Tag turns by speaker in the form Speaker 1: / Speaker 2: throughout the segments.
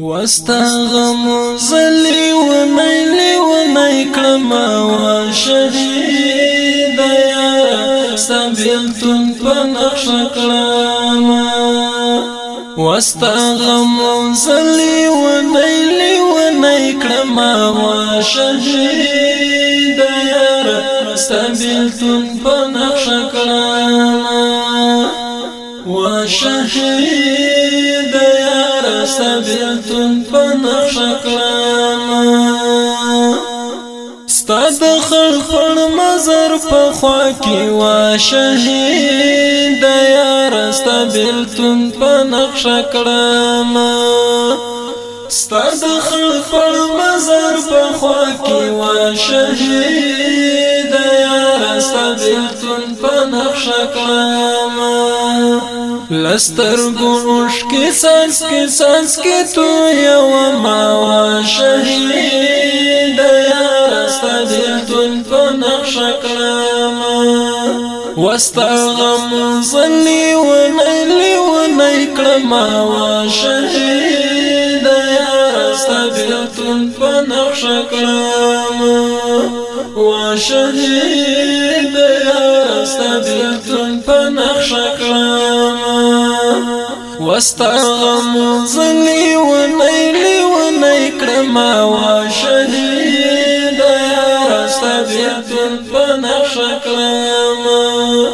Speaker 1: وستا غم زلی و میلی و نیکلما و شهید یا سبیلتون پنخش کلاما وستا غم زلی و میلی و نیکلما و شهید یا سبیلتون پنخش کلاما و شهید سبیتون پنخ شکلاما ستا د خړ مزر په خوا وا شهید. یار ستا پنخ شکلاما ستا د خړ مزر په خوا کې وا شهید. یار ستا پنخ شکلاما لستر گوش کی سانس کی سانس کی تو یو ما شهید یا رستا دیتون پنخش کلاما وستا غم ظلی و نیلی و نیکلما و شهید یا رستا دیتون پنخش کلاما و شهید یا رستا دیتون وستا غم زلی و نیلی و نیکرما و شهید یا رستا بیتون پنخش کلاما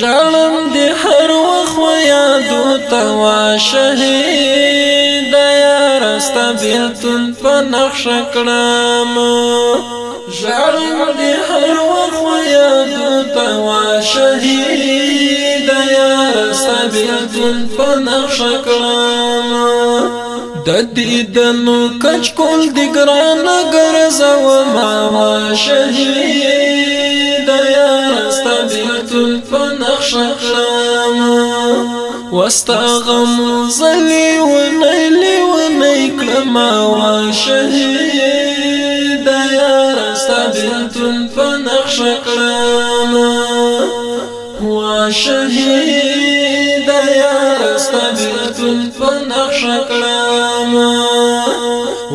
Speaker 1: جالم دی هر وخ و یادو تا و شهید یا رستا بیتون پنخش کلاما جالم دی هر وخ و یادو تا و شهید رستا بیتون پنخ شکلاما د دیدنو کچ کول دی ګران ګرځو ما وا شهید یا استبیتل پنخ شکلاما وستا غم زلی و نیلی و نیکلما وا شهید یا استبیتل پنخ شکلاما وا شهید یا استبیتون پنخش کلاما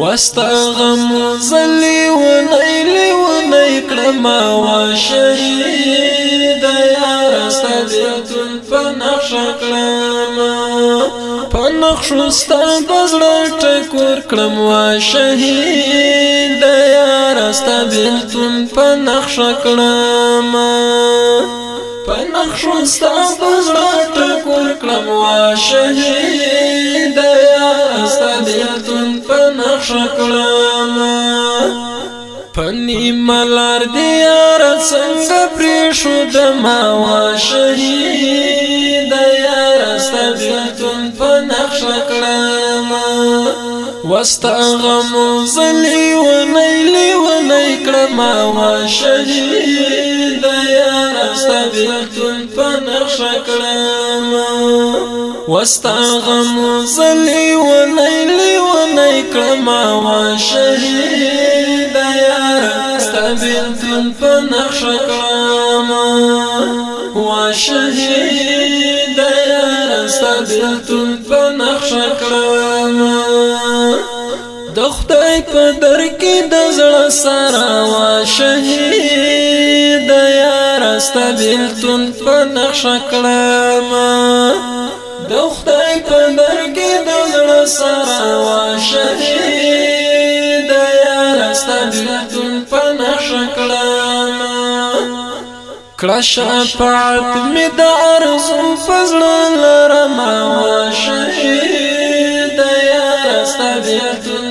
Speaker 1: وستا غم زلی و نیلی و نیکلما و شهید یا استبیتون پنخش کلاما پنخش ستا بزر ٹکور کلم و شهید یا استبیتون پنخش کلاما پنخشو ستا بزړه ټکور کړم وا شهید یا استادیتون پنخش کړم پنی ملار دیار څنګه پریشو د ما وا شهید یا استادیتون پنخش کړم وستا غم زلی و نیلی و نیکړم وا شهید یا استبیتون پنخش کلاما وستا غم زلی و نیلی و نیکلما و شهید یار استبیتون پنخش کلاما و شهید یار استبیتون پنخش کلاما د خدای په در کې د زړه سره وا شهید ستا بیلتون پا نقش کلاما دو خدای پا درگی دزر سرا و شهید یار ستا بیلتون پا نقش کلاما کلا شفاعت می دا ارزو فضل لرما و شهید یار ستا بیلتون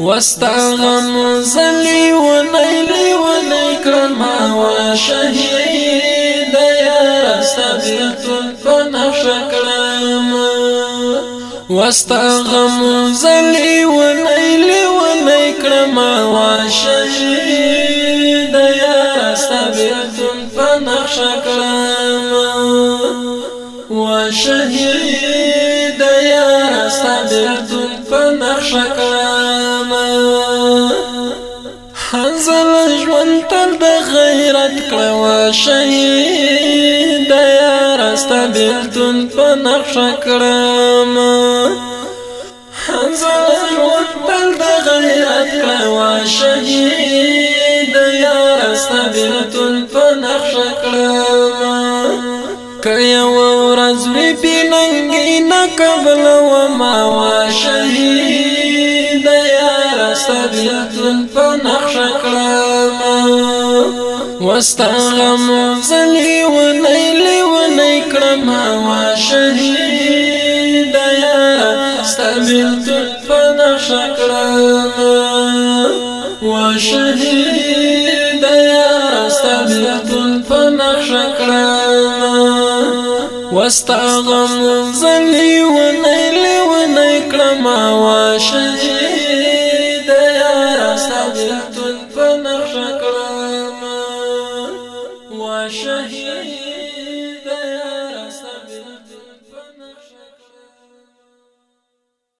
Speaker 1: وستا غم زلی و نیلی و نیکرما و شهید یا رستا بیتون پنخش کرما وستا غم زلی و نیلی و نیکرما و شهید یا رستا بیتون پنخش و شهید یا رستا بیتون پنخش حنزل شهید یار استا بیلتون په نقش کړم حنزل ژوند تل د غیرت کړوا شهید یار استا بیلتون په نقش کړم کیا ورځ وی بیننګی نه قبل و ما وا شهید یار استا بیلتون په نقش کړم واستغم زلی و نیلی و نیکرم و شهید یا استبیل تل پنخ شکرم و شهید یا استبیل تل پنخ شکرم واستغم زلی و نیلی و نیکرم و شهید یا استبیل شہید